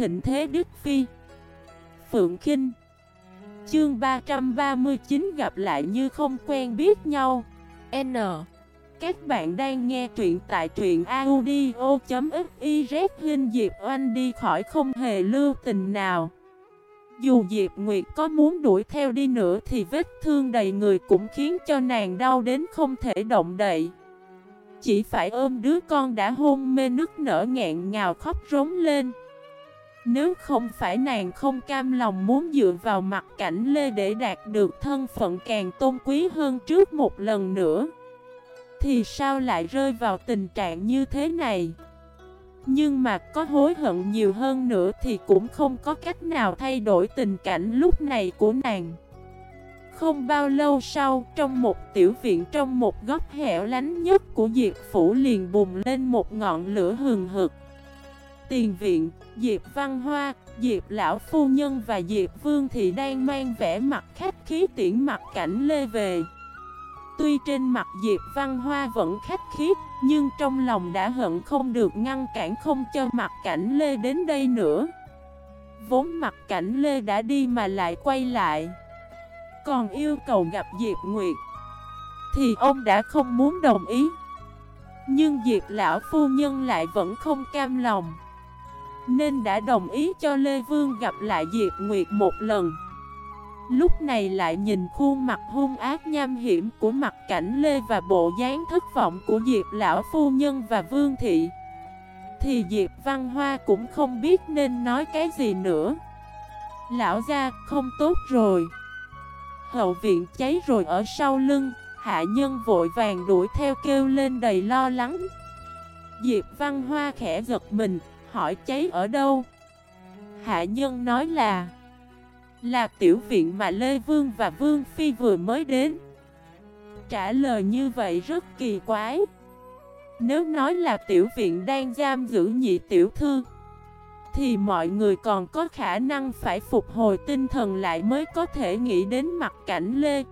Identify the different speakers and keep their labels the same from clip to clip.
Speaker 1: thịnh thế Đức Phi. Phượng Kinh. Chương 339 gặp lại như không quen biết nhau. N. Các bạn đang nghe truyện tại truyện audio.xyz Hình Diệp Oanh đi khỏi không hề lưu tình nào. Dù Diệp Nguyệt có muốn đuổi theo đi nữa thì vết thương đầy người cũng khiến cho nàng đau đến không thể động đậy. Chỉ phải ôm đứa con đã hôn mê nức nở nghẹn ngào khóc rống lên nếu không phải nàng không cam lòng muốn dựa vào mặt cảnh Lê để đạt được thân phận càng tôn quý hơn trước một lần nữa Thì sao lại rơi vào tình trạng như thế này? Nhưng mà có hối hận nhiều hơn nữa thì cũng không có cách nào thay đổi tình cảnh lúc này của nàng. Không bao lâu sau, trong một tiểu viện trong một góc hẻo lánh nhất của Diệp Phủ liền bùng lên một ngọn lửa hừng hực. Tiền viện, Diệp Văn Hoa, Diệp Lão Phu Nhân và Diệp Vương thì đang mang vẻ mặt khách khí tiễn mặt cảnh lê về. Tuy trên mặt Diệp Văn Hoa vẫn khách khí, nhưng trong lòng đã hận không được ngăn cản không cho mặt cảnh lê đến đây nữa. Vốn mặt cảnh lê đã đi mà lại quay lại. Còn yêu cầu gặp Diệp Nguyệt, thì ông đã không muốn đồng ý. Nhưng Diệp Lão Phu Nhân lại vẫn không cam lòng. Nên đã đồng ý cho Lê Vương gặp lại Diệp Nguyệt một lần. Lúc này lại nhìn khuôn mặt hung ác nham hiểm của mặt cảnh Lê và bộ dáng thất vọng của Diệp Lão Phu Nhân và Vương Thị. Thì Diệp Văn Hoa cũng không biết nên nói cái gì nữa. Lão gia, không tốt rồi. Hậu viện cháy rồi ở sau lưng, Hạ nhân vội vàng đuổi theo kêu lên đầy lo lắng. Diệp Văn Hoa khẽ giật mình hỏi cháy ở đâu? Hạ nhân nói là Là tiểu viện mà Lê Vương và Vương Phi vừa mới đến. Trả lời như vậy rất kỳ quái. Nếu nói là tiểu viện đang giam giữ nhị tiểu thư, Thì mọi người còn có khả năng phải phục hồi tinh thần lại mới có thể nghĩ đến mặt cảnh Lê.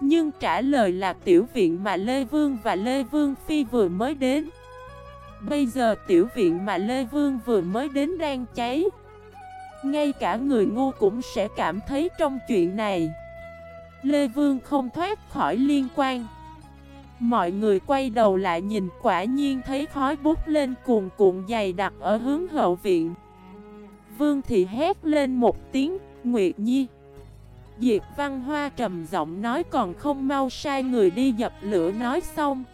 Speaker 1: Nhưng trả lời là tiểu viện mà Lê Vương và Lê Vương Phi vừa mới đến Bây giờ tiểu viện mà Lê Vương vừa mới đến đang cháy. Ngay cả người ngu cũng sẽ cảm thấy trong chuyện này. Lê Vương không thoát khỏi liên quan. Mọi người quay đầu lại nhìn, quả nhiên thấy khói bút lên cuồn cuộn dày đặc ở hướng hậu viện. Vương thì hét lên một tiếng, Nguyệt Nhi! Diệp Văn Hoa trầm giọng nói, còn không mau sai người đi dập lửa nói xong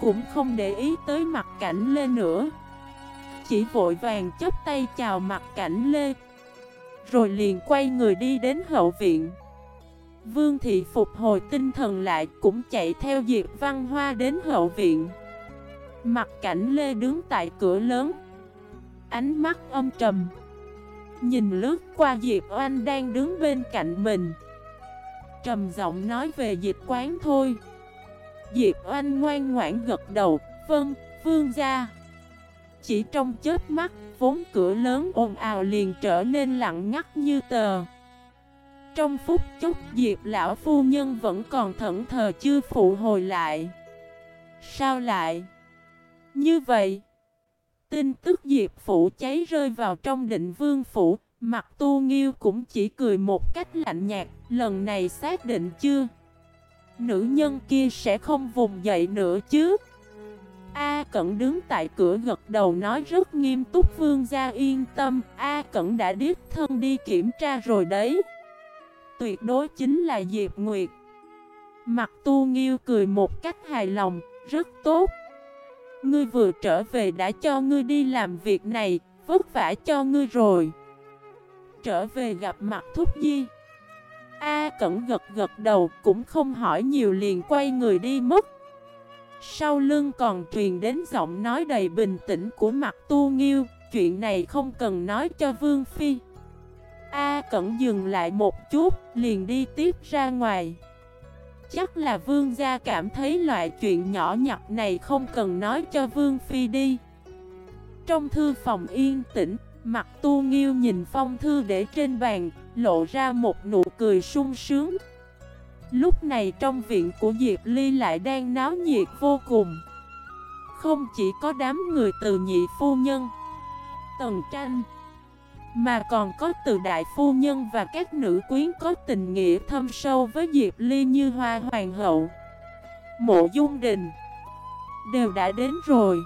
Speaker 1: cũng không để ý tới mặt cảnh Lê nữa. Chỉ vội vàng chấp tay chào mặt cảnh Lê, Rồi liền quay người đi đến hậu viện. Vương thị phục hồi tinh thần lại cũng chạy theo Diệp Văn Hoa đến hậu viện. Mặt cảnh Lê đứng tại cửa lớn, Ánh mắt âm trầm, Nhìn lướt qua Diệp Oanh đang đứng bên cạnh mình. Trầm giọng nói về dịch quán thôi. Diệp Oanh ngoan ngoãn gật đầu, vâng, vương gia. Chỉ trong chết mắt, vốn cửa lớn ồn ào liền trở nên lặng ngắt như tờ. Trong phút chốc Diệp lão phu nhân vẫn còn thẫn thờ chưa phụ hồi lại. Sao lại? Như vậy, tin tức Diệp phủ cháy rơi vào trong định vương phủ, mặt tu nghiêu cũng chỉ cười một cách lạnh nhạt, lần này xác định chưa? Nữ nhân kia sẽ không vùng dậy nữa chứ? A Cẩn đứng tại cửa gật đầu nói rất nghiêm túc, Vương gia yên tâm, A Cẩn đã điếc thân đi kiểm tra rồi đấy. Tuyệt đối chính là Diệp Nguyệt. Mặt tu nghiêu cười một cách hài lòng, Rất tốt. Ngươi vừa trở về đã cho ngươi đi làm việc này, Vất vả cho ngươi rồi. Trở về gặp mặt Thúc Di. A Cẩn gật gật đầu cũng không hỏi nhiều liền quay người đi mất. Sau lưng còn truyền đến giọng nói đầy bình tĩnh của mặt tu nghiêu Chuyện này không cần nói cho Vương Phi. A Cẩn dừng lại một chút liền đi tiếp ra ngoài. Chắc là Vương gia cảm thấy loại chuyện nhỏ nhặt này không cần nói cho Vương Phi đi. Trong thư phòng yên tĩnh Mặt tu nghiêu nhìn phong thư để trên bàn, lộ ra một nụ cười sung sướng. Lúc này trong viện của Diệp Ly lại đang náo nhiệt vô cùng. Không chỉ có đám người từ nhị phu nhân, tần tranh, Mà còn có từ đại phu nhân và các nữ quyến có tình nghĩa thâm sâu với Diệp Ly như hoa hoàng hậu Mộ dung đình Đều đã đến rồi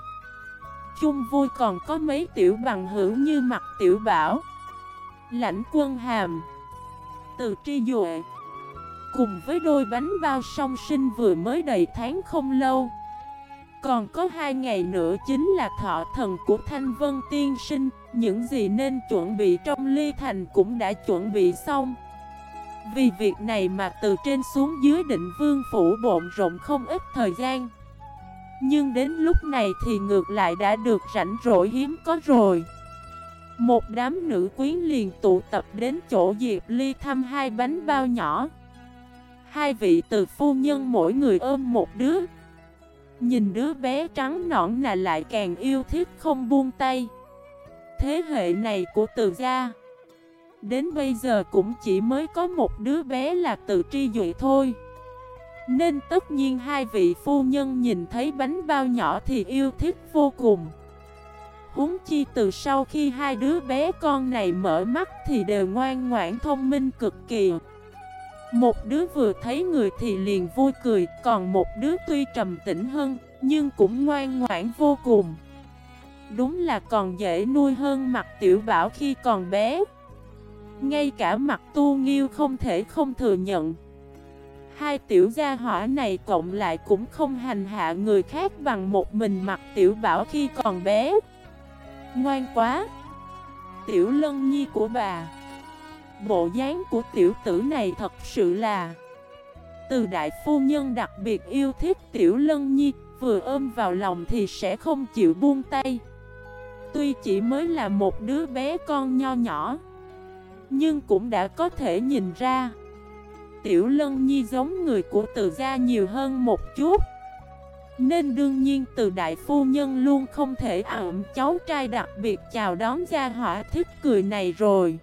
Speaker 1: Chung vui còn có mấy tiểu bằng hữu như mặt tiểu bảo Lãnh quân hàm. Từ tri duệ Cùng với đôi bánh bao song sinh vừa mới đầy tháng không lâu, Còn có hai ngày nữa chính là thọ thần của Thanh Vân Tiên Sinh. Những gì nên chuẩn bị trong ly thành cũng đã chuẩn bị xong. Vì việc này mà từ trên xuống dưới định vương phủ bộn rộn không ít thời gian. Nhưng đến lúc này thì ngược lại đã được rảnh rỗi hiếm có rồi. Một đám nữ quyến liền tụ tập đến chỗ Diệp Ly thăm hai bánh bao nhỏ. Hai vị từ phu nhân mỗi người ôm một đứa. Nhìn đứa bé trắng nõn là lại càng yêu thích không buông tay. Thế hệ này của từ gia, Đến bây giờ cũng chỉ mới có một đứa bé là từ tri dụy thôi. Nên tất nhiên hai vị phu nhân nhìn thấy bánh bao nhỏ thì yêu thích vô cùng. Huống chi từ sau khi hai đứa bé con này mở mắt thì đều ngoan ngoãn thông minh cực kỳ. Một đứa vừa thấy người thì liền vui cười, Còn một đứa tuy trầm tĩnh hơn, Nhưng cũng ngoan ngoãn vô cùng. Đúng là còn dễ nuôi hơn mặt tiểu bảo khi còn bé. Ngay cả mặt tu nghiêu không thể không thừa nhận. Hai tiểu gia hỏa này cộng lại cũng không hành hạ người khác bằng một mình mặt tiểu bảo khi còn bé. Ngoan quá. Tiểu lân nhi của bà, Bộ dáng của tiểu tử này thật sự là Từ đại phu nhân đặc biệt yêu thích tiểu lân nhi, Vừa ôm vào lòng thì sẽ không chịu buông tay. Tuy chỉ mới là một đứa bé con nho nhỏ, Nhưng cũng đã có thể nhìn ra Tiểu lân nhi giống người của từ gia nhiều hơn một chút. Nên đương nhiên từ đại phu nhân luôn không thể ẩm cháu trai đặc biệt chào đón gia hỏa thích cười này rồi.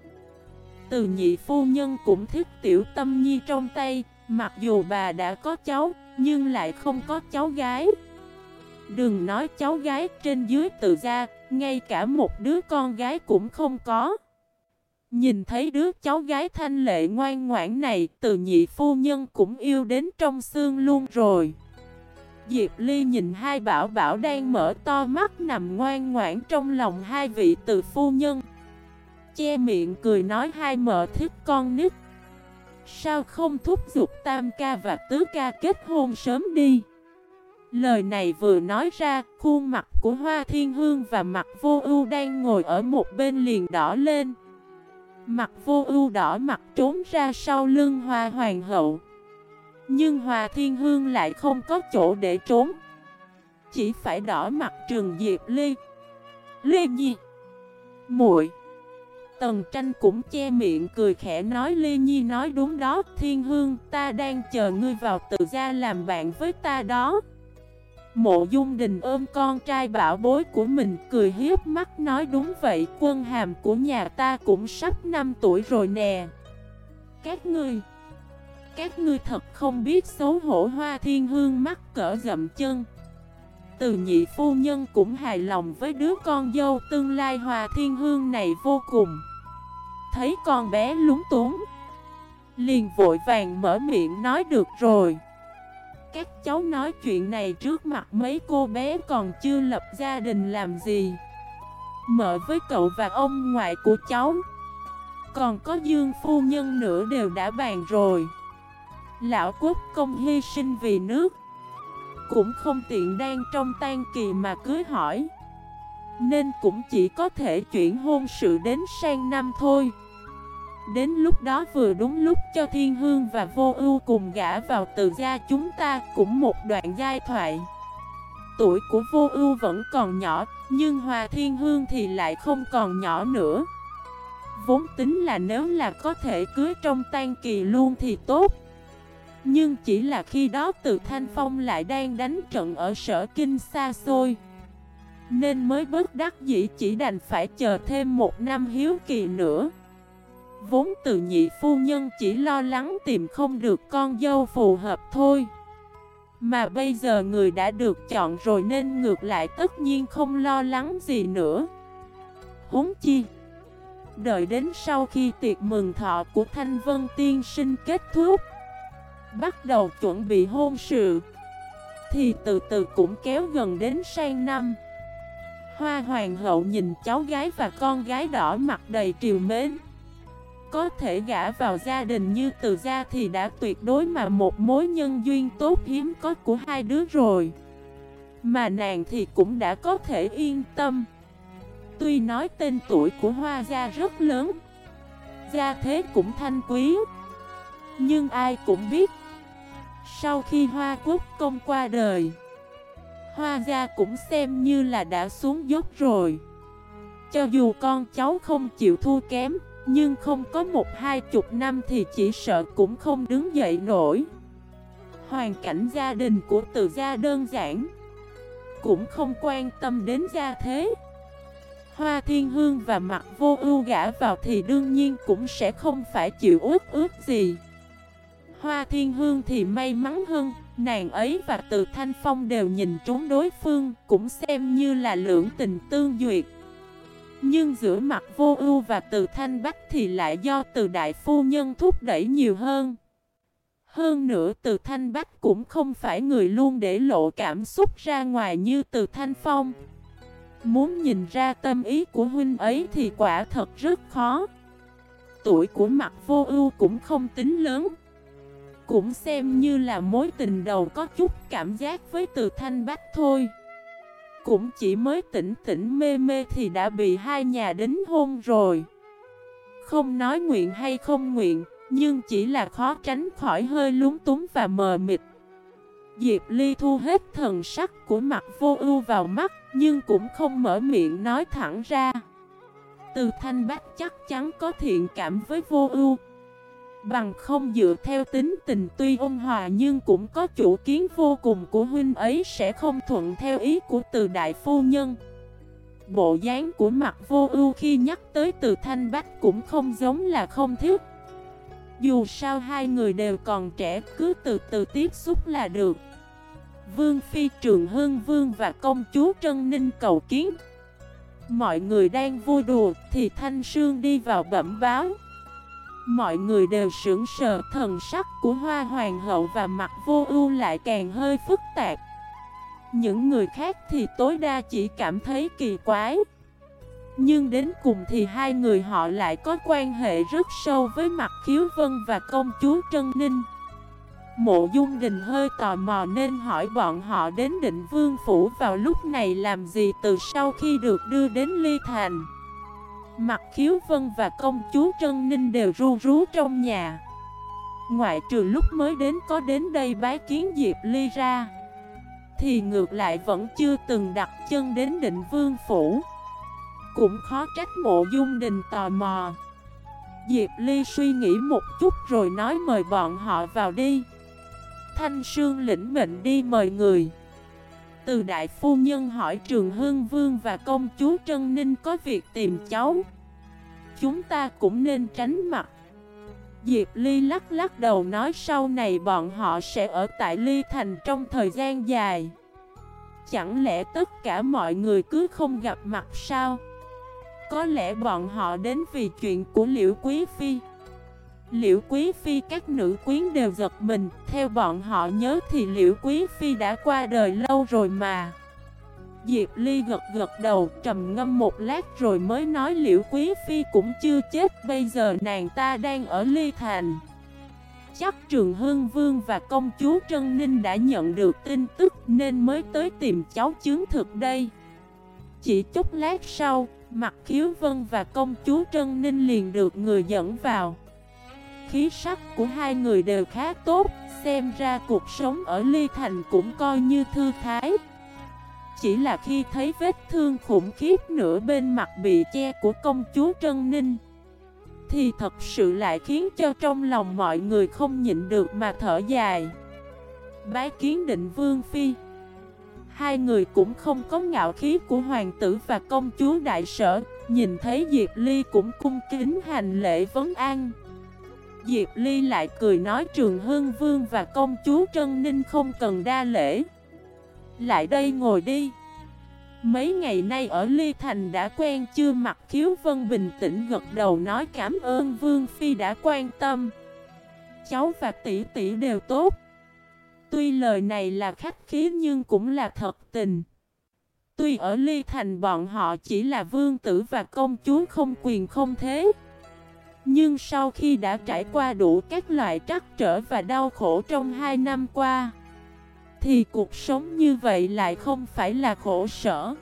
Speaker 1: Từ nhị phu nhân cũng thích tiểu tâm nhi trong tay, Mặc dù bà đã có cháu, Nhưng lại không có cháu gái. Đừng nói cháu gái trên dưới tự ra Ngay cả một đứa con gái cũng không có. Nhìn thấy đứa cháu gái thanh lệ ngoan ngoãn này, Từ nhị phu nhân cũng yêu đến trong xương luôn rồi. Diệp Ly nhìn hai bảo bảo đang mở to mắt nằm ngoan ngoãn trong lòng hai vị từ phu nhân. Che miệng cười nói hai mợ thích con nít. Sao không thúc giục tam ca và tứ ca kết hôn sớm đi? Lời này vừa nói ra, Khuôn mặt của Hoa Thiên Hương và mặt vô ưu đang ngồi ở một bên liền đỏ lên. Mặt vô ưu đỏ mặt trốn ra sau lưng Hoa Hoàng hậu. Nhưng hòa Thiên Hương lại không có chỗ để trốn. Chỉ phải đỏ mặt trường Diệp Ly Lê Nhi. Muội. Tần tranh cũng che miệng cười khẽ nói Lê Nhi nói đúng đó, Thiên Hương, ta đang chờ ngươi vào tự gia làm bạn với ta đó. Mộ dung đình ôm con trai bảo bối của mình cười hiếp mắt nói đúng vậy, Quân hàm của nhà ta cũng sắp 5 tuổi rồi nè. Các ngươi. Các ngươi thật không biết xấu hổ hoa thiên hương mắc cỡ dậm chân. Từ nhị phu nhân cũng hài lòng với đứa con dâu tương lai hoa thiên hương này vô cùng. Thấy con bé lúng túng, Liền vội vàng mở miệng nói được rồi. Các cháu nói chuyện này trước mặt mấy cô bé còn chưa lập gia đình làm gì? Mợ với cậu và ông ngoại của cháu, Còn có Dương Phu Nhân nữa đều đã bàn rồi. Lão quốc công hy sinh vì nước. Cũng không tiện đang trong tan kỳ mà cưới hỏi. Nên cũng chỉ có thể chuyển hôn sự đến sang năm thôi. Đến lúc đó vừa đúng lúc cho Thiên Hương và Vô Ưu cùng gã vào từ gia chúng ta cũng một đoạn giai thoại. Tuổi của Vô Ưu vẫn còn nhỏ, Nhưng Hòa Thiên Hương thì lại không còn nhỏ nữa. Vốn tính là nếu là có thể cưới trong tan kỳ luôn thì tốt. Nhưng chỉ là khi đó từ Thanh Phong lại đang đánh trận ở sở kinh xa xôi. Nên mới bất đắc dĩ chỉ đành phải chờ thêm một năm hiếu kỳ nữa. Vốn từ nhị phu nhân chỉ lo lắng tìm không được con dâu phù hợp thôi. Mà bây giờ người đã được chọn rồi nên ngược lại tất nhiên không lo lắng gì nữa. Huống chi, đợi đến sau khi tiệc mừng thọ của Thanh Vân Tiên Sinh kết thúc Bắt đầu chuẩn bị hôn sự, Thì từ từ cũng kéo gần đến sang năm. Hoa hoàng hậu nhìn cháu gái và con gái đỏ mặt đầy triều mến. Có thể gả vào gia đình như từ gia thì đã tuyệt đối mà một mối nhân duyên tốt hiếm có của hai đứa rồi. Mà nàng thì cũng đã có thể yên tâm. Tuy nói tên tuổi của hoa gia rất lớn, Gia thế cũng thanh quý, Nhưng ai cũng biết sau khi hoa quốc công qua đời, Hoa gia cũng xem như là đã xuống dốc rồi. Cho dù con cháu không chịu thua kém, Nhưng không có một hai chục năm thì chỉ sợ cũng không đứng dậy nổi. Hoàn cảnh gia đình của từ gia đơn giản, Cũng không quan tâm đến gia thế. Hoa Thiên Hương và mặt vô ưu gã vào thì đương nhiên cũng sẽ không phải chịu ước ước gì. Hoa Thiên Hương thì may mắn hơn, Nàng ấy và Từ Thanh Phong đều nhìn trúng đối phương, Cũng xem như là lưỡng tình tương duyệt. Nhưng giữa mặt vô ưu và Từ Thanh Bách thì lại do Từ Đại Phu Nhân thúc đẩy nhiều hơn. Hơn nữa, từ Thanh Bách cũng không phải người luôn để lộ cảm xúc ra ngoài như từ Thanh Phong. Muốn nhìn ra tâm ý của huynh ấy thì quả thật rất khó. Tuổi của mặt vô ưu cũng không tính lớn cũng xem như là mối tình đầu có chút cảm giác với từ thanh bách thôi. Cũng chỉ mới tỉnh tỉnh mê mê thì đã bị hai nhà đính hôn rồi. Không nói nguyện hay không nguyện, Nhưng chỉ là khó tránh khỏi hơi lúng túng và mờ mịt. Diệp Ly thu hết thần sắc của mặt vô ưu vào mắt, Nhưng cũng không mở miệng nói thẳng ra. Từ thanh bách chắc chắn có thiện cảm với vô ưu Bằng không dựa theo tính tình tuy ôn hòa nhưng cũng có chủ kiến vô cùng của huynh ấy sẽ không thuận theo ý của từ đại phu nhân. Bộ dáng của mặt vô ưu khi nhắc tới từ thanh bách cũng không giống là không thiết. Dù sao hai người đều còn trẻ, cứ từ từ tiếp xúc là được. Vương Phi, Trường Hưng Vương và công chúa Trân Ninh cầu kiến. Mọi người đang vui đùa thì Thanh Sương đi vào bẩm báo. Mọi người đều sững sờ, thần sắc của Hoa Hoàng hậu và mặt vô ưu lại càng hơi phức tạp. Những người khác thì tối đa chỉ cảm thấy kỳ quái. Nhưng đến cùng thì hai người họ lại có quan hệ rất sâu với mặt khiếu vân và công chúa Trân Ninh. Mộ Dung Đình hơi tò mò nên hỏi bọn họ đến định vương phủ vào lúc này làm gì từ sau khi được đưa đến Ly Thành. Mặt khiếu vân và công chúa Trân Ninh đều ru rú trong nhà. Ngoại trừ lúc mới đến có đến đây bái kiến Diệp Ly ra. Thì ngược lại vẫn chưa từng đặt chân đến định vương phủ. Cũng khó trách mộ dung đình tò mò. Diệp Ly suy nghĩ một chút rồi nói mời bọn họ vào đi. Thanh Sương lĩnh mệnh đi mời người từ đại phu nhân hỏi Trường Hương Vương và công chúa Trân Ninh có việc tìm cháu. Chúng ta cũng nên tránh mặt. Diệp Ly lắc lắc đầu nói sau này bọn họ sẽ ở tại Ly Thành trong thời gian dài. Chẳng lẽ tất cả mọi người cứ không gặp mặt sao? Có lẽ bọn họ đến vì chuyện của Liễu Quý Phi. Liễu Quý Phi, các nữ quyến đều giật mình. Theo bọn họ nhớ thì Liễu Quý Phi đã qua đời lâu rồi mà. Diệp Ly gật gật đầu, trầm ngâm một lát rồi mới nói Liễu Quý Phi cũng chưa chết, Bây giờ nàng ta đang ở Ly Thành. Chắc Trường Hưng Vương và công chúa Trân Ninh đã nhận được tin tức Nên mới tới tìm cháu chứng thực đây. Chỉ chút lát sau Mặt Khiếu Vân và công chúa Trân Ninh liền được người dẫn vào khí sắc của hai người đều khá tốt, Xem ra cuộc sống ở Ly Thành cũng coi như thư thái. Chỉ là khi thấy vết thương khủng khiếp nửa bên mặt bị che của công chúa Trân Ninh, Thì thật sự lại khiến cho trong lòng mọi người không nhịn được mà thở dài. Bái kiến định Vương Phi. Hai người cũng không có ngạo khí của hoàng tử và công chúa đại sở, Nhìn thấy Diệp Ly cũng cung kính hành lễ vấn an. Diệp Ly lại cười nói Trường Hưng Vương và công chúa Trân Ninh không cần đa lễ. Lại đây ngồi đi. Mấy ngày nay ở Ly Thành đã quen chưa? Mặt khiếu vân bình tĩnh gật đầu nói cảm ơn Vương Phi đã quan tâm. Cháu và tỷ tỷ đều tốt. Tuy lời này là khách khí nhưng cũng là thật tình. Tuy ở Ly Thành bọn họ chỉ là vương tử và công chúa không quyền không thế. Nhưng sau khi đã trải qua đủ các loại trắc trở và đau khổ trong hai năm qua Thì cuộc sống như vậy lại không phải là khổ sở.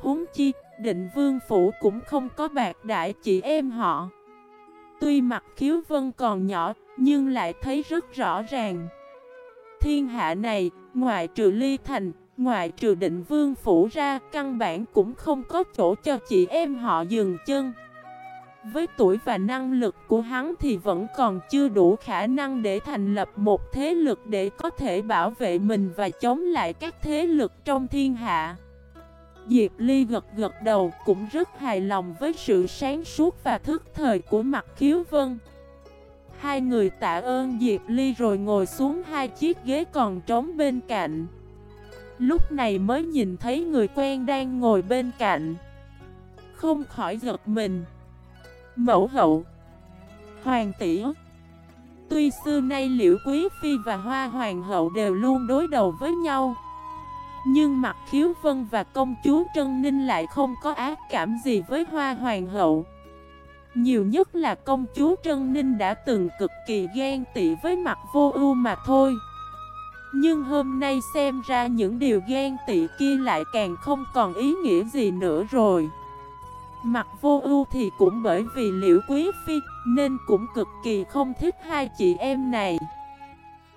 Speaker 1: Huống chi, định vương phủ cũng không có bạc đại chị em họ. Tuy mặt khiếu vân còn nhỏ, nhưng lại thấy rất rõ ràng. Thiên hạ này, ngoài trừ ly thành, ngoài trừ định vương phủ ra, căn bản cũng không có chỗ cho chị em họ dừng chân. Với tuổi và năng lực của hắn thì vẫn còn chưa đủ khả năng để thành lập một thế lực để có thể bảo vệ mình và chống lại các thế lực trong thiên hạ. Diệp Ly gật gật đầu cũng rất hài lòng với sự sáng suốt và thức thời của mặt khiếu vân. Hai người tạ ơn Diệp Ly rồi ngồi xuống hai chiếc ghế còn trống bên cạnh Lúc này mới nhìn thấy người quen đang ngồi bên cạnh Không khỏi giật mình Mẫu hậu. Hoàng tỷ. Tuy xưa nay Liễu Quý Phi và Hoa Hoàng hậu đều luôn đối đầu với nhau. Nhưng mặt khiếu vân và công chúa Trân Ninh lại không có ác cảm gì với Hoa Hoàng hậu. Nhiều nhất là công chúa Trân Ninh đã từng cực kỳ ghen tị với mặt vô ưu mà thôi. Nhưng hôm nay xem ra những điều ghen tị kia lại càng không còn ý nghĩa gì nữa rồi. Mặt vô ưu thì cũng bởi vì liễu quý phi, Nên cũng cực kỳ không thích hai chị em này.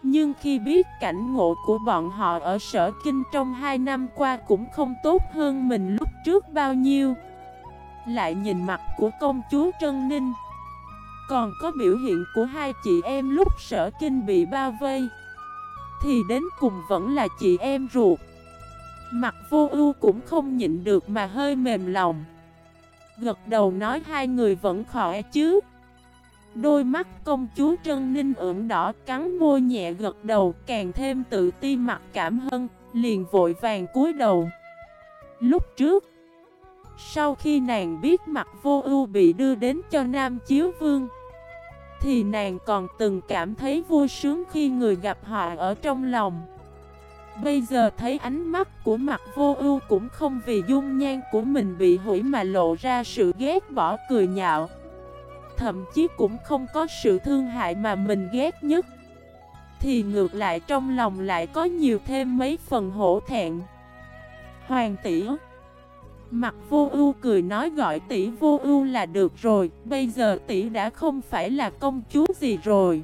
Speaker 1: Nhưng khi biết cảnh ngộ của bọn họ ở sở kinh trong hai năm qua cũng không tốt hơn mình lúc trước bao nhiêu. Lại nhìn mặt của công chúa Trân Ninh, Còn có biểu hiện của hai chị em lúc sở kinh bị bao vây, Thì đến cùng vẫn là chị em ruột. Mặt vô ưu cũng không nhịn được mà hơi mềm lòng. Gật đầu nói hai người vẫn khỏe chứ. Đôi mắt công chúa Trân Ninh ửng đỏ cắn môi nhẹ gật đầu, Càng thêm tự ti mặc cảm hơn, Liền vội vàng cúi đầu. Lúc trước, sau khi nàng biết mặt vô ưu bị đưa đến cho Nam Chiếu Vương, Thì nàng còn từng cảm thấy vui sướng khi người gặp họ ở trong lòng. Bây giờ thấy ánh mắt của mặt vô ưu cũng không vì dung nhan của mình bị hủy mà lộ ra sự ghét bỏ, cười nhạo. Thậm chí cũng không có sự thương hại mà mình ghét nhất. Thì ngược lại trong lòng lại có nhiều thêm mấy phần hổ thẹn. Hoàng tỷ, Mặt vô ưu cười nói gọi tỷ vô ưu là được rồi, Bây giờ tỷ đã không phải là công chúa gì rồi.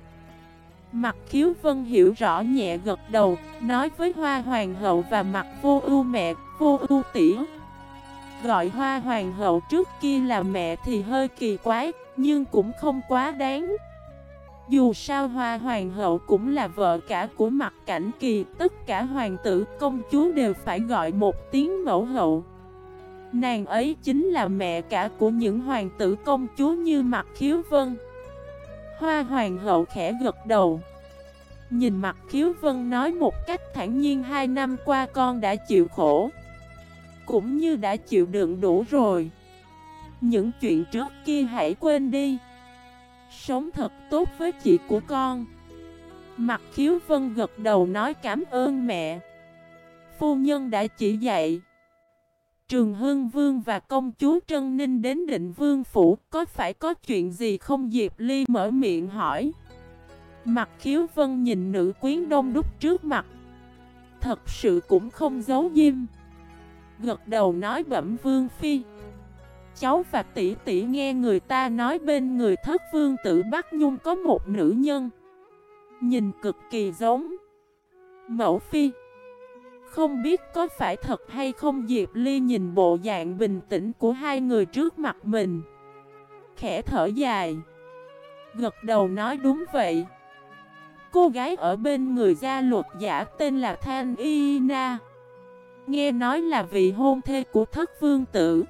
Speaker 1: Mặt khiếu vân hiểu rõ nhẹ gật đầu, Nói với hoa hoàng hậu và mặt vô ưu mẹ, Vô ưu tỷ Gọi hoa hoàng hậu trước kia là mẹ thì hơi kỳ quái, Nhưng cũng không quá đáng. Dù sao hoa hoàng hậu cũng là vợ cả của mặt cảnh kỳ, Tất cả hoàng tử, công chúa đều phải gọi một tiếng mẫu hậu. Nàng ấy chính là mẹ cả của những hoàng tử công chúa như mặt khiếu vân. Hoa hoàng hậu khẽ gật đầu. Nhìn mặt khiếu vân nói một cách thản nhiên, hai năm qua con đã chịu khổ, Cũng như đã chịu đựng đủ rồi. Những chuyện trước kia hãy quên đi. Sống thật tốt với chị của con. Mặt khiếu vân gật đầu nói cảm ơn mẹ. Phu nhân đã chỉ dạy. Trường Hưng Vương và công chúa Trân Ninh đến định vương phủ, Có phải có chuyện gì không? Diệp Ly mở miệng hỏi. Mặt khiếu vân nhìn nữ quyến đông đúc trước mặt. Thật sự cũng không giấu diêm. Gật đầu nói bẩm vương phi. Cháu và tỷ tỷ nghe người ta nói bên người thất vương tử Bắc Nhung có một nữ nhân. Nhìn cực kỳ giống. Mẫu phi không biết có phải thật hay không, Diệp Ly nhìn bộ dạng bình tĩnh của hai người trước mặt mình. Khẽ thở dài. Gật đầu nói đúng vậy. Cô gái ở bên người gia luật giả tên là Thanh Y Na. Nghe nói là vị hôn thê của thất vương tử.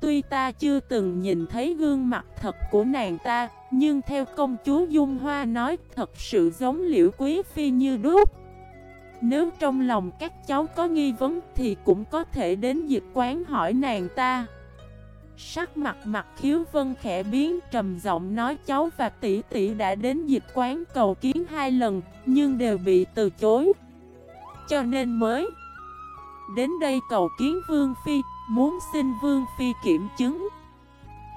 Speaker 1: Tuy ta chưa từng nhìn thấy gương mặt thật của nàng ta, Nhưng theo công chúa Dung Hoa nói, thật sự giống liễu quý phi như đúc. Nếu trong lòng các cháu có nghi vấn thì cũng có thể đến dịch quán hỏi nàng ta. Sắc mặt mặt khiếu vân khẽ biến, trầm giọng nói, cháu và tỷ tỷ đã đến dịch quán cầu kiến hai lần, Nhưng đều bị từ chối. Cho nên mới Đến đây cầu kiến Vương Phi, Muốn xin Vương Phi kiểm chứng.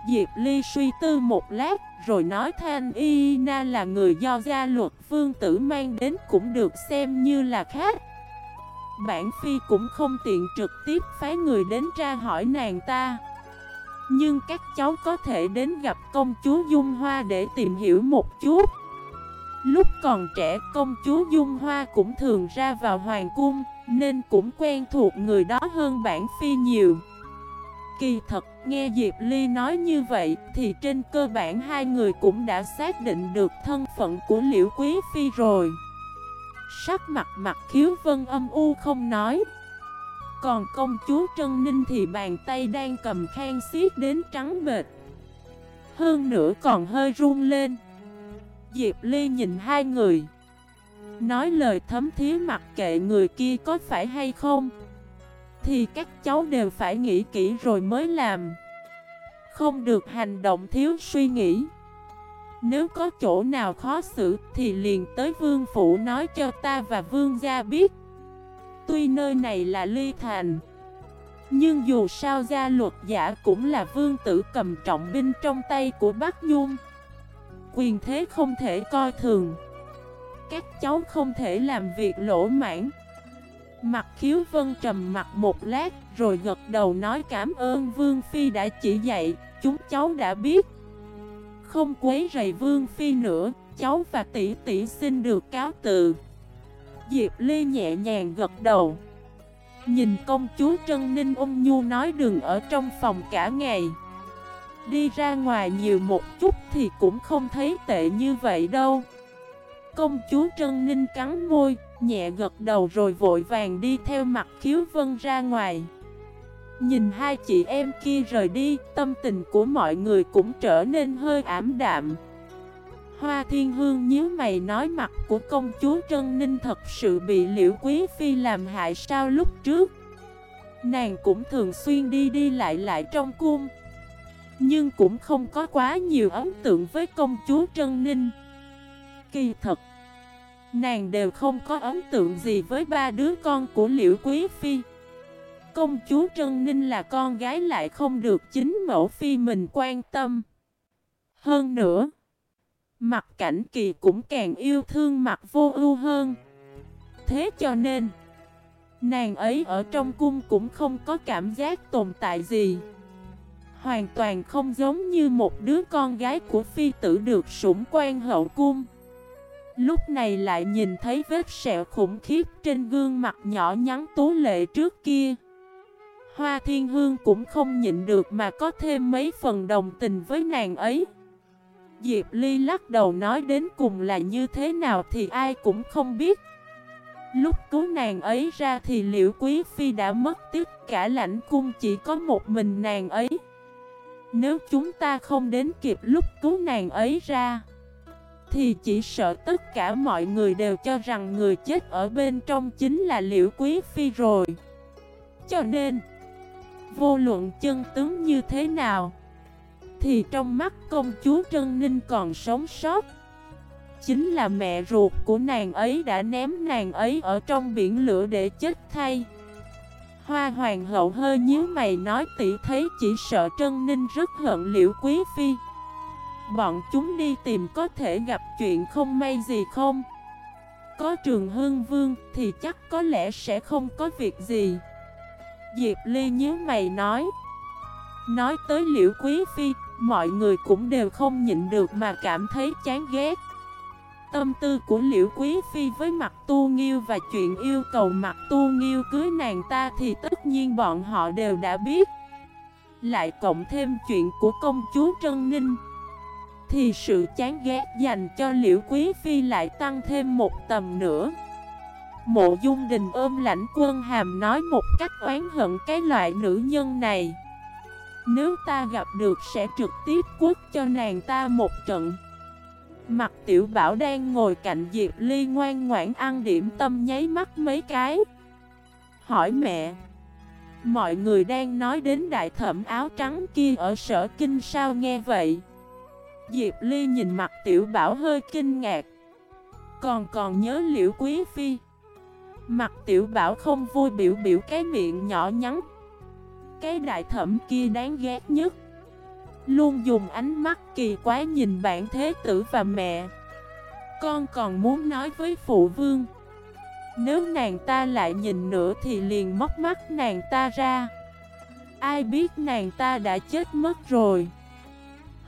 Speaker 1: Diệp Ly suy tư một lát, Rồi nói Thanh Y Na là người do gia luật Vương tử mang đến cũng được xem như là khác. Bản Phi cũng không tiện trực tiếp phái người đến tra hỏi nàng ta. Nhưng các cháu có thể đến gặp công chúa Dung Hoa để tìm hiểu một chút. Lúc còn trẻ, công chúa Dung Hoa cũng thường ra vào hoàng cung, Nên cũng quen thuộc người đó hơn bản Phi nhiều. Kỳ thật, nghe Diệp Ly nói như vậy thì trên cơ bản hai người cũng đã xác định được thân phận của Liễu Quý Phi rồi. Sắc mặt mặt khiếu vân âm u không nói. Còn công chúa Trân Ninh thì bàn tay đang cầm khang xiết đến trắng bệt. Hơn nữa còn hơi run lên. Diệp Ly nhìn hai người. Nói lời thấm thía mặc kệ người kia có phải hay không. Thì các cháu đều phải nghĩ kỹ rồi mới làm. Không được hành động thiếu suy nghĩ. Nếu có chỗ nào khó xử Thì liền tới vương phủ nói cho ta và vương gia biết. Tuy nơi này là ly thành, Nhưng dù sao gia luật giả cũng là vương tử cầm trọng binh trong tay của Bắc Nhung. Quyền thế không thể coi thường. Các cháu không thể làm việc lỗ mãn. Mặt khiếu vân trầm mặt một lát, Rồi gật đầu nói cảm ơn Vương Phi đã chỉ dạy, Chúng cháu đã biết. Không quấy rầy Vương Phi nữa, Cháu và tỷ tỷ xin được cáo từ. Diệp Ly nhẹ nhàng gật đầu. Nhìn công chúa Trân Ninh ôm nhu nói đừng ở trong phòng cả ngày. Đi ra ngoài nhiều một chút thì cũng không thấy tệ như vậy đâu. Công chúa Trân Ninh cắn môi nhẹ gật đầu rồi vội vàng đi theo mặt khiếu vân ra ngoài. Nhìn hai chị em kia rời đi, tâm tình của mọi người cũng trở nên hơi ảm đạm. Hoa Thiên Hương nhíu mày nói mặt của công chúa Trân Ninh thật sự bị Liễu Quý Phi làm hại sao lúc trước? Nàng cũng thường xuyên đi đi lại lại trong cung Nhưng cũng không có quá nhiều ấn tượng với công chúa Trân Ninh. Kỳ thật Nàng đều không có ấn tượng gì với ba đứa con của Liễu Quý Phi. Công chúa Trân Ninh là con gái lại không được chính mẫu phi mình quan tâm. Hơn nữa, Mặt cảnh kỳ cũng càng yêu thương mặt vô ưu hơn. Thế cho nên, Nàng ấy ở trong cung cũng không có cảm giác tồn tại gì. Hoàn toàn không giống như một đứa con gái của phi tử được sủng quan hậu cung. Lúc này lại nhìn thấy vết sẹo khủng khiếp trên gương mặt nhỏ nhắn tú lệ trước kia. Hoa Thiên Hương cũng không nhịn được mà có thêm mấy phần đồng tình với nàng ấy. Diệp Ly lắc đầu nói đến cùng là như thế nào thì ai cũng không biết. Lúc cứu nàng ấy ra thì Liễu Quý Phi đã mất tiếc cả lãnh cung chỉ có một mình nàng ấy. Nếu chúng ta không đến kịp lúc cứu nàng ấy ra thì chỉ sợ tất cả mọi người đều cho rằng người chết ở bên trong chính là Liễu Quý Phi rồi. Cho nên, vô luận chân tướng như thế nào, thì trong mắt công chúa Trân Ninh còn sống sót. Chính là mẹ ruột của nàng ấy đã ném nàng ấy ở trong biển lửa để chết thay. Hoa hoàng hậu hơi nhíu mày nói tỷ thấy chỉ sợ Trân Ninh rất hận Liễu Quý Phi. Bọn chúng đi tìm có thể gặp chuyện không may gì không? Có trường hương vương thì chắc có lẽ sẽ không có việc gì. Diệp Ly nhớ mày nói. Nói tới liễu quý phi, Mọi người cũng đều không nhịn được mà cảm thấy chán ghét. Tâm tư của liễu quý phi với mặt tu nghiêu và chuyện yêu cầu mặt tu nghiêu cưới nàng ta thì tất nhiên bọn họ đều đã biết. Lại cộng thêm chuyện của công chúa Trân Ninh thì sự chán ghét dành cho Liễu Quý Phi lại tăng thêm một tầm nữa. Mộ Dung Đình ôm lãnh quân hàm nói một cách oán hận cái loại nữ nhân này. Nếu ta gặp được sẽ trực tiếp quất cho nàng ta một trận. Mặt tiểu bảo đang ngồi cạnh Diệp Ly ngoan ngoãn ăn điểm tâm nháy mắt mấy cái Hỏi mẹ, Mọi người đang nói đến đại thẩm áo trắng kia ở sở kinh sao nghe vậy Diệp Ly nhìn mặt tiểu bảo hơi kinh ngạc. Còn còn nhớ liễu quý phi. Mặt tiểu bảo không vui biểu biểu cái miệng nhỏ nhắn. Cái đại thẩm kia đáng ghét nhất. Luôn dùng ánh mắt kỳ quái nhìn bạn thế tử và mẹ. Con còn muốn nói với phụ vương. Nếu nàng ta lại nhìn nữa thì liền móc mắt nàng ta ra. Ai biết nàng ta đã chết mất rồi.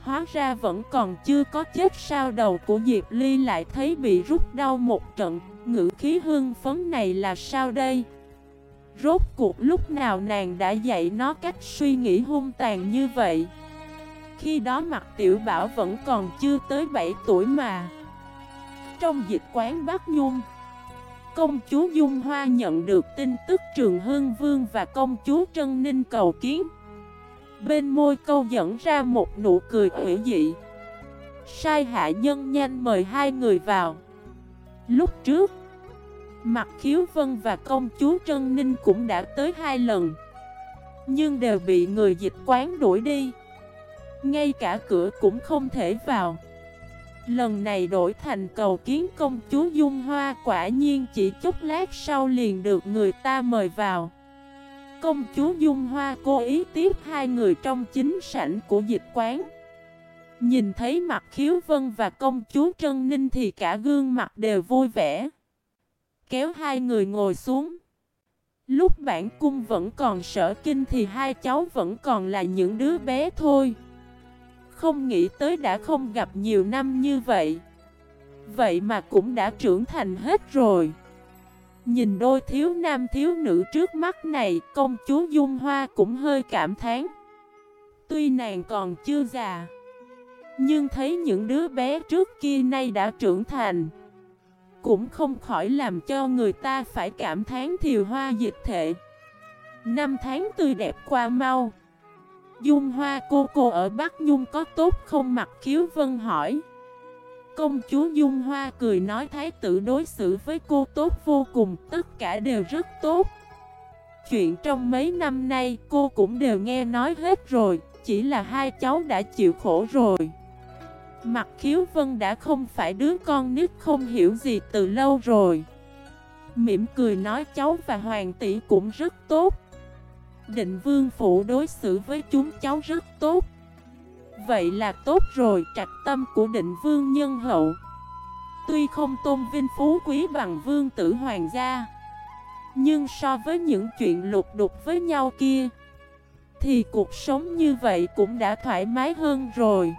Speaker 1: Hóa ra vẫn còn chưa có chết sao đầu của Diệp Ly lại thấy bị rút đau một trận Ngữ khí hương phấn này là sao đây? Rốt cuộc lúc nào nàng đã dạy nó cách suy nghĩ hung tàn như vậy? Khi đó mặt tiểu bảo vẫn còn chưa tới 7 tuổi mà Trong dịch quán Bắc Nhung, Công chúa Dung Hoa nhận được tin tức Trường Hương Vương và công chúa Trân Ninh cầu kiến Bên môi câu dẫn ra một nụ cười hủy dị. Sai hạ nhân nhanh mời hai người vào. Lúc trước Mặt khiếu vân và công chúa Trân Ninh cũng đã tới hai lần, Nhưng đều bị người dịch quán đuổi đi. Ngay cả cửa cũng không thể vào. Lần này đổi thành cầu kiến công chúa Dung Hoa quả nhiên chỉ chút lát sau liền được người ta mời vào. Công chúa Dung Hoa cố ý tiếp hai người trong chính sảnh của dịch quán. Nhìn thấy mặt khiếu vân và công chúa Trân Ninh thì cả gương mặt đều vui vẻ. Kéo hai người ngồi xuống. Lúc bản cung vẫn còn sở kinh thì hai cháu vẫn còn là những đứa bé thôi. Không nghĩ tới đã không gặp nhiều năm như vậy. Vậy mà cũng đã trưởng thành hết rồi. Nhìn đôi thiếu nam thiếu nữ trước mắt này, Công chúa Dung Hoa cũng hơi cảm thán. Tuy nàng còn chưa già, Nhưng thấy những đứa bé trước kia nay đã trưởng thành, Cũng không khỏi làm cho người ta phải cảm thán thiều hoa dịch thệ Năm tháng tươi đẹp qua mau, Dung hoa cô cô ở Bắc Nhung có tốt không? Mặt khiếu vân hỏi. Công chúa Dung Hoa cười nói thái tử đối xử với cô tốt vô cùng, Tất cả đều rất tốt. Chuyện trong mấy năm nay cô cũng đều nghe nói hết rồi, Chỉ là hai cháu đã chịu khổ rồi. Mặt khiếu vân đã không phải đứa con nít không hiểu gì từ lâu rồi. Mỉm cười nói cháu và hoàng tỷ cũng rất tốt. Định vương phụ đối xử với chúng cháu rất tốt. Vậy là tốt rồi, trạch tâm của định vương nhân hậu. Tuy không tôn vinh phú quý bằng vương tử hoàng gia, Nhưng so với những chuyện lục đục với nhau kia, Thì cuộc sống như vậy cũng đã thoải mái hơn rồi.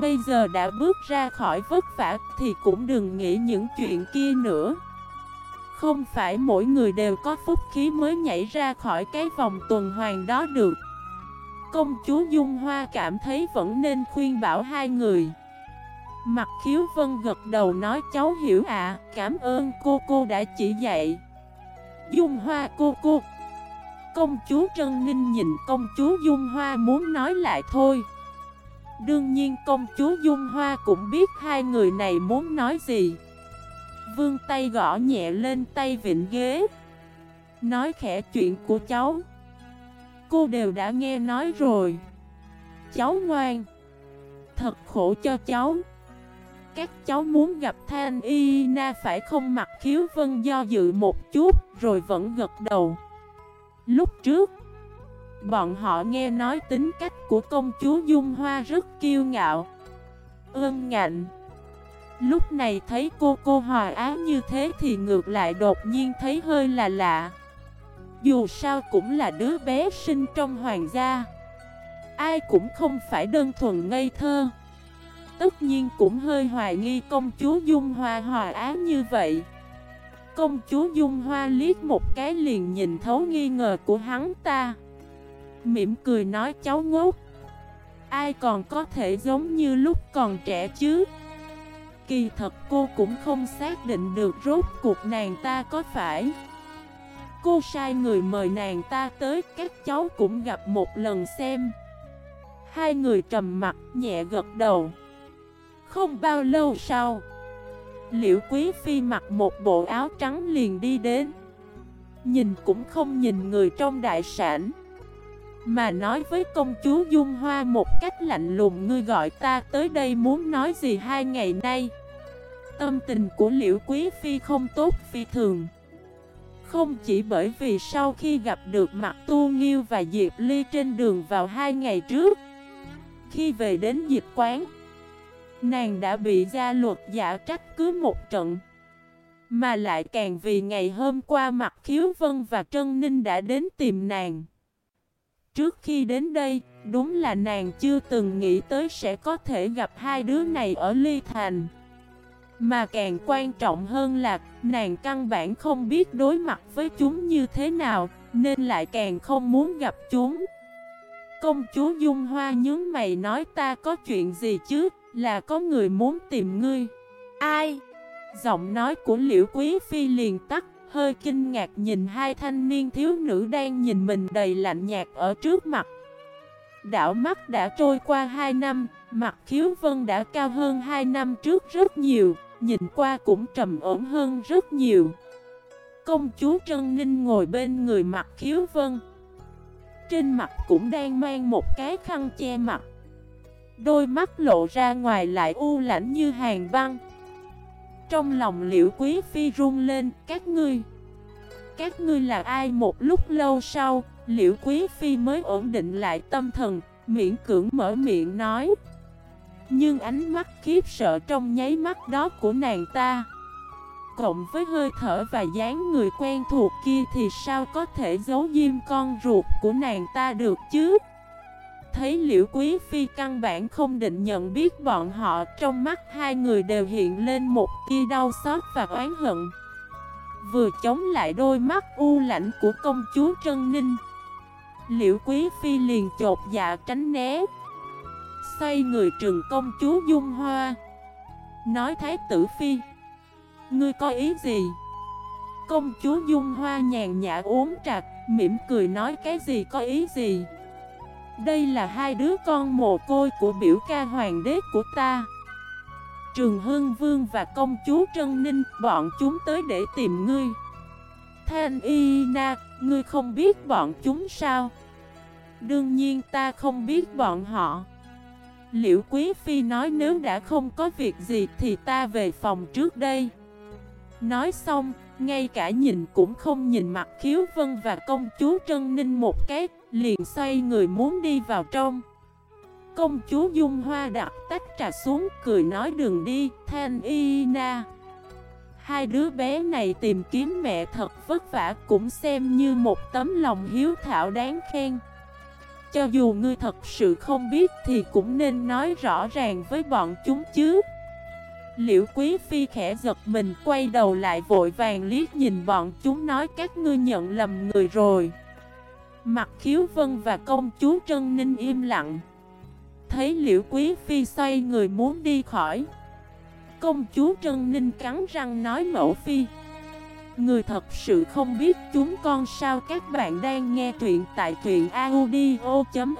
Speaker 1: Bây giờ đã bước ra khỏi vất vả thì cũng đừng nghĩ những chuyện kia nữa. Không phải mỗi người đều có phúc khí mới nhảy ra khỏi cái vòng tuần hoàn đó được. Công chúa Dung Hoa cảm thấy vẫn nên khuyên bảo hai người. Mặt khiếu vân gật đầu nói, cháu hiểu ạ, Cảm ơn cô cô đã chỉ dạy. Dung Hoa, cô cô. Công chúa Trân Ninh nhìn công chúa Dung Hoa muốn nói lại thôi. Đương nhiên công chúa Dung Hoa cũng biết hai người này muốn nói gì. Vương tay gõ nhẹ lên tay vịnh ghế. Nói khẽ chuyện của cháu. Cô đều đã nghe nói rồi. Cháu ngoan. Thật khổ cho cháu. Các cháu muốn gặp Thanh Y Na phải không mặc khiếu vân do dự một chút Rồi vẫn gật đầu. Lúc trước, Bọn họ nghe nói tính cách của công chúa Dung Hoa rất kiêu ngạo Ơn ngạnh. Lúc này thấy cô cô hòa áo như thế thì ngược lại đột nhiên thấy hơi là lạ. Dù sao cũng là đứa bé sinh trong hoàng gia. Ai cũng không phải đơn thuần ngây thơ. Tất nhiên cũng hơi hoài nghi công chúa Dung Hoa hòa á như vậy. Công chúa Dung Hoa liếc một cái liền nhìn thấu nghi ngờ của hắn ta. Mỉm cười nói, cháu ngốc, Ai còn có thể giống như lúc còn trẻ chứ? Kỳ thật cô cũng không xác định được rốt cuộc nàng ta có phải Cô sai người mời nàng ta tới, các cháu cũng gặp một lần xem. Hai người trầm mặt, nhẹ gật đầu. Không bao lâu sau, Liễu Quý Phi mặc một bộ áo trắng liền đi đến. Nhìn cũng không nhìn người trong đại sản Mà nói với công chúa Dung Hoa một cách lạnh lùng, Ngươi gọi ta tới đây muốn nói gì hai ngày nay? Tâm tình của Liễu Quý Phi không tốt phi thường. Không chỉ bởi vì sau khi gặp được mặt Tu Nghiêu và Diệp Ly trên đường vào hai ngày trước. Khi về đến dịch quán Nàng đã bị gia luật giả trách cứ một trận Mà lại càng vì ngày hôm qua mặt khiếu vân và Trân Ninh đã đến tìm nàng. Trước khi đến đây, đúng là nàng chưa từng nghĩ tới sẽ có thể gặp hai đứa này ở Ly Thành. Mà càng quan trọng hơn là, nàng căn bản không biết đối mặt với chúng như thế nào Nên lại càng không muốn gặp chúng. Công chúa Dung Hoa nhớ mày nói ta có chuyện gì chứ? Là có người muốn tìm ngươi. Ai? Giọng nói của Liễu Quý Phi liền tắt Hơi kinh ngạc nhìn hai thanh niên thiếu nữ đang nhìn mình đầy lạnh nhạt ở trước mặt. Đảo mắt đã trôi qua 2 năm Mặt khiếu vân đã cao hơn 2 năm trước rất nhiều. Nhìn qua cũng trầm ổn hơn rất nhiều. Công chúa Trân Ninh ngồi bên người mặt khiếu vân. Trên mặt cũng đang mang một cái khăn che mặt. Đôi mắt lộ ra ngoài lại u lãnh như hàng băng. Trong lòng liễu quý phi run lên, Các ngươi Các ngươi là ai? Một lúc lâu sau, Liễu quý phi mới ổn định lại tâm thần, Miễn cưỡng mở miệng nói nhưng ánh mắt khiếp sợ trong nháy mắt đó của nàng ta. Cộng với hơi thở và dáng người quen thuộc kia Thì sao có thể giấu diêm con ruột của nàng ta được chứ? Thấy liễu quý phi căn bản không định nhận biết bọn họ, Trong mắt hai người đều hiện lên một tia đau xót và oán hận. Vừa chống lại đôi mắt u lạnh của công chúa Trân Ninh, Liễu quý phi liền chột dạ tránh né. Xoay người trừng công chúa Dung Hoa. Nói thái tử phi, Ngươi có ý gì? Công chúa Dung Hoa nhàn nhã uống trà, Mỉm cười nói, cái gì có ý gì? Đây là hai đứa con mồ côi của biểu ca hoàng đế của ta. Trường Hưng Vương và công chúa Trân Ninh, Bọn chúng tới để tìm ngươi. Thanh Y Na, Ngươi không biết bọn chúng sao? Đương nhiên ta không biết bọn họ. Liễu Quý Phi nói nếu đã không có việc gì thì ta về phòng trước đây. Nói xong, ngay cả nhìn cũng không nhìn mặt khiếu vân và công chúa Trân Ninh một cái Liền xoay người muốn đi vào trong. Công chúa Dung Hoa đặt tách trà xuống cười nói đừng đi Thanh Y Na. Hai đứa bé này tìm kiếm mẹ thật vất vả cũng xem như một tấm lòng hiếu thảo đáng khen. Cho dù ngươi thật sự không biết thì cũng nên nói rõ ràng với bọn chúng chứ. Liễu Quý Phi khẽ giật mình, quay đầu lại vội vàng liếc nhìn bọn chúng nói, các ngươi nhận lầm người rồi. Mặt khiếu vân và công chúa Trân Ninh im lặng. Thấy liễu quý phi xoay người muốn đi khỏi, Công chúa Trân Ninh cắn răng nói, mẫu phi Người thật sự không biết chúng con sao các bạn đang nghe truyện tại truyện audio.fif